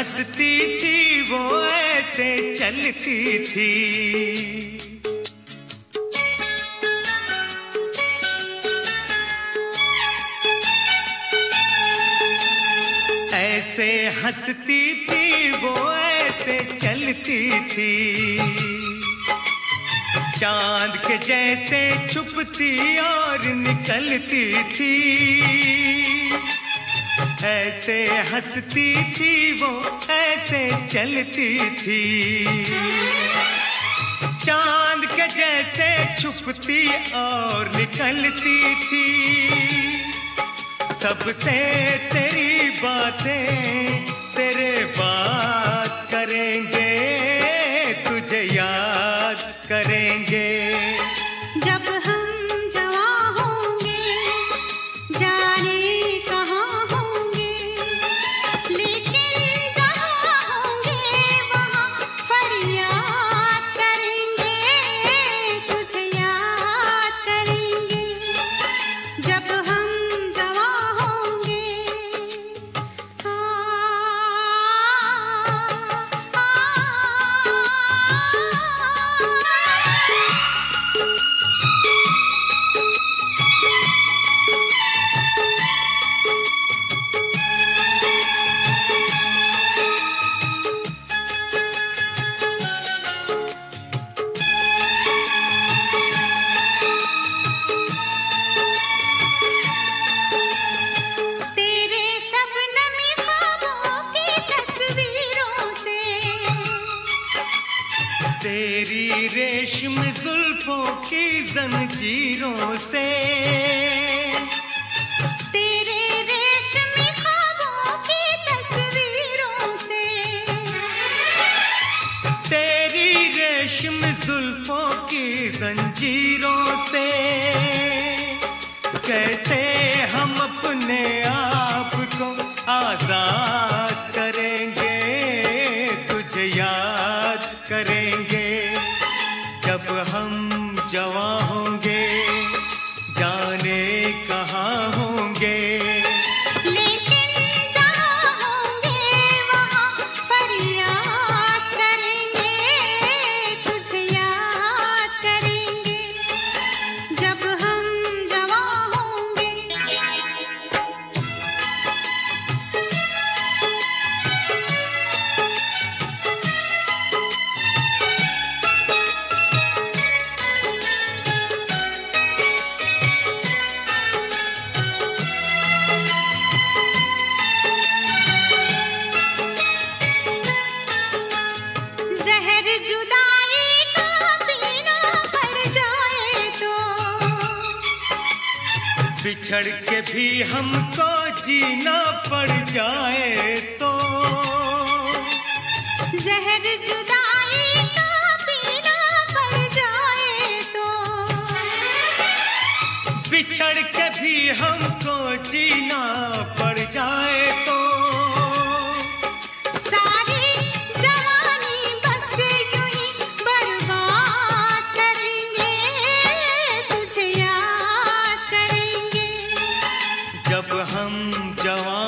हंसती थी, वो ऐसे चलती थी। ऐसे हंसती थी, वो ऐसे चलती थी। चाँद के जैसे छुपती और निकलती थी। ऐसे हंसती थी वो, ऐसे चलती थी। चाँद के जैसे छुपती और निकलती थी। सबसे तेरी बातें जंजीरों से। तेरे रेशमी ख्वाबों की तस्वीरों से। तेरी रेशम जुल्फों की जंजीरों से। कैसे हम अपने आप को आज़ाद करेंगे तुझे याद करेंगे। बिछड़ के भी हमको जीना पड़ जाए तो। जहर जुदाई का पीना पड़ जाए तो। बिछड़ के भी हमको जीना पड़ हम जवां